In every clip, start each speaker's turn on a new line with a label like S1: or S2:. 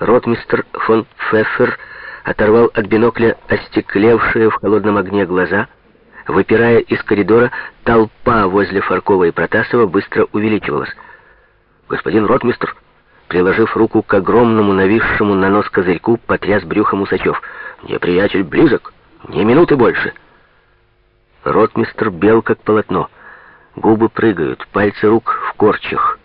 S1: Ротмистр фон Пфеффер оторвал от бинокля остеклевшие в холодном огне глаза. Выпирая из коридора, толпа возле Фаркова и Протасова быстро увеличивалась. «Господин ротмистр!» Приложив руку к огромному нависшему на нос козырьку, потряс брюхом Усачев. «Неприятель близок! Ни минуты больше!» Ротмистр бел, как полотно. Губы прыгают, пальцы рук в корчах.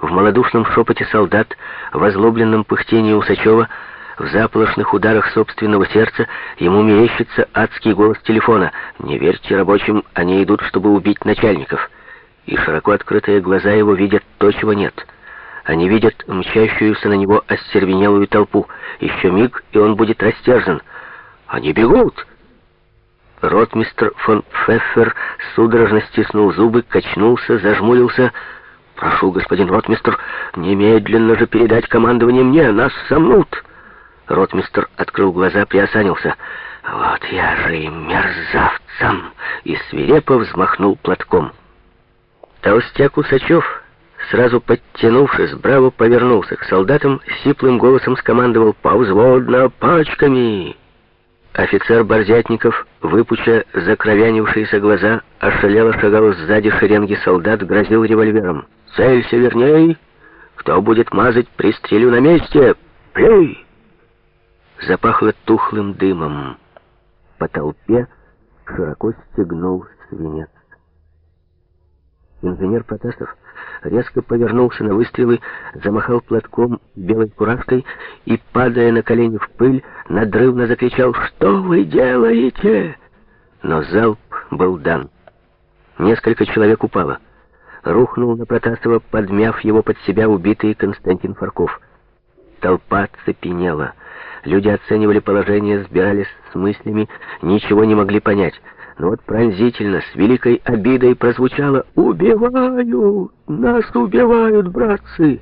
S1: В малодушном шепоте солдат, в озлобленном пыхтении Усачева, в заполошных ударах собственного сердца ему мерещится адский голос телефона. «Не верьте рабочим, они идут, чтобы убить начальников». И широко открытые глаза его видят то, чего нет. Они видят мчащуюся на него остервенелую толпу. Еще миг, и он будет растержен. «Они бегут!» Ротмистр фон Пфеффер судорожно стиснул зубы, качнулся, зажмурился. «Прошу, господин ротмистр, немедленно же передать командование мне, нас сомнут!» Ротмистр открыл глаза, приосанился. «Вот я же и мерзавцам!» И свирепо взмахнул платком. Толстяк Усачев, сразу подтянувшись, браво повернулся к солдатам, сиплым голосом скомандовал «Повзводно, пачками!» Офицер Борзятников, выпуча закровянившиеся глаза, ошалело шагал сзади шеренги солдат, грозил револьвером. «Целься верней! Кто будет мазать, пристрелю на месте! Плюй!» Запахло тухлым дымом. По толпе широко стегнул свинец. Инженер Протасов резко повернулся на выстрелы, замахал платком белой куражкой и, падая на колени в пыль, надрывно закричал «Что вы делаете?» Но залп был дан. Несколько человек упало. Рухнул на Протасова, подмяв его под себя убитый Константин Фарков. Толпа цепенела. Люди оценивали положение, сбирались с мыслями, ничего не могли понять. Но вот пронзительно, с великой обидой прозвучало «Убивают! Нас убивают, братцы!»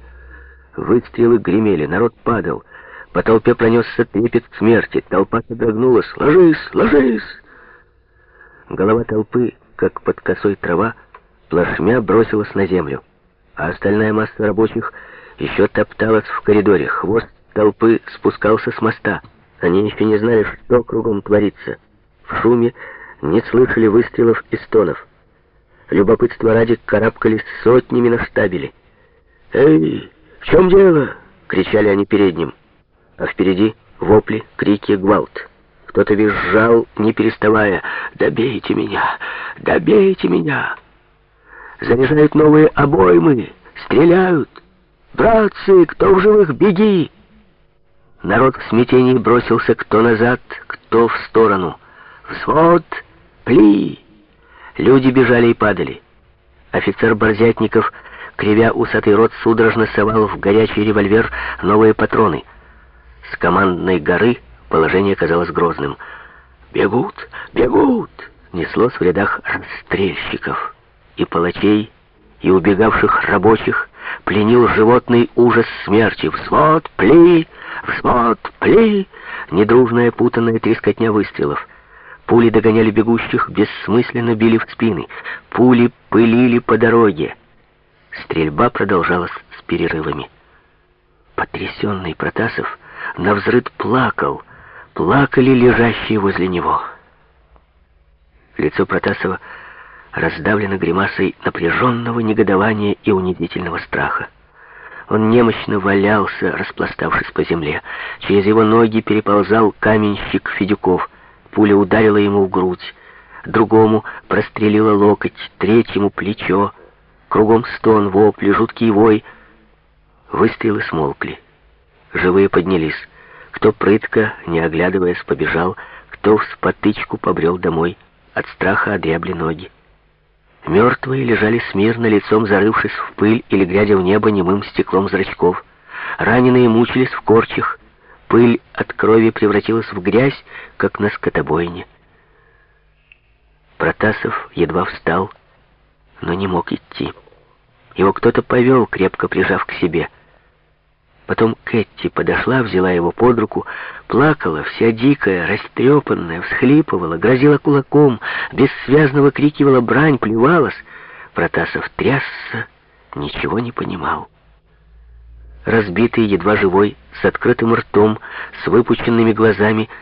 S1: Выстрелы гремели, народ падал. По толпе пронесся трепет смерти. Толпа содрогнулась. «Ложись! Ложись!» Голова толпы, как под косой трава, плашмя бросилась на землю. А остальная масса рабочих еще топталась в коридоре. Хвост толпы спускался с моста. Они еще не знали, что кругом творится. В шуме не слышали выстрелов и стонов. Любопытство ради карабкались сотнями на штабеле. «Эй, в чем дело?» — кричали они перед ним. А впереди вопли, крики, гвалт. Кто-то визжал, не переставая. «Добейте меня! Добейте меня!» Заряжают новые обоймы, стреляют. «Братцы, кто в живых, беги!» Народ в смятении бросился кто назад, кто в сторону. «Взвод! Пли!» Люди бежали и падали. Офицер Борзятников, кривя усатый рот, судорожно совал в горячий револьвер новые патроны. С командной горы положение казалось грозным. «Бегут! Бегут!» неслось в рядах расстрельщиков и палачей, и убегавших рабочих, пленил животный ужас смерти. «Взвод! Пли! Взвод! Пли!» Недружная путанная трескотня выстрелов — Пули догоняли бегущих, бессмысленно били в спины. Пули пылили по дороге. Стрельба продолжалась с перерывами. Потрясенный Протасов навзрыд плакал. Плакали лежащие возле него. Лицо Протасова раздавлено гримасой напряженного негодования и унизительного страха. Он немощно валялся, распластавшись по земле. Через его ноги переползал каменщик Федюков — Пуля ударила ему в грудь, другому прострелила локоть, третьему плечо. Кругом стон, вопли, жуткий вой. Выстрелы смолкли. Живые поднялись. Кто прытко, не оглядываясь, побежал, кто в спотычку побрел домой. От страха одрябли ноги. Мертвые лежали смирно, лицом зарывшись в пыль или глядя в небо немым стеклом зрачков. Раненые мучились в корчах, Пыль от крови превратилась в грязь, как на скотобойне. Протасов едва встал, но не мог идти. Его кто-то повел, крепко прижав к себе. Потом Кэти подошла, взяла его под руку, плакала, вся дикая, растрепанная, всхлипывала, грозила кулаком, бессвязно выкрикивала брань, плевалась. Протасов трясся, ничего не понимал. Разбитый, едва живой, с открытым ртом, с выпученными глазами,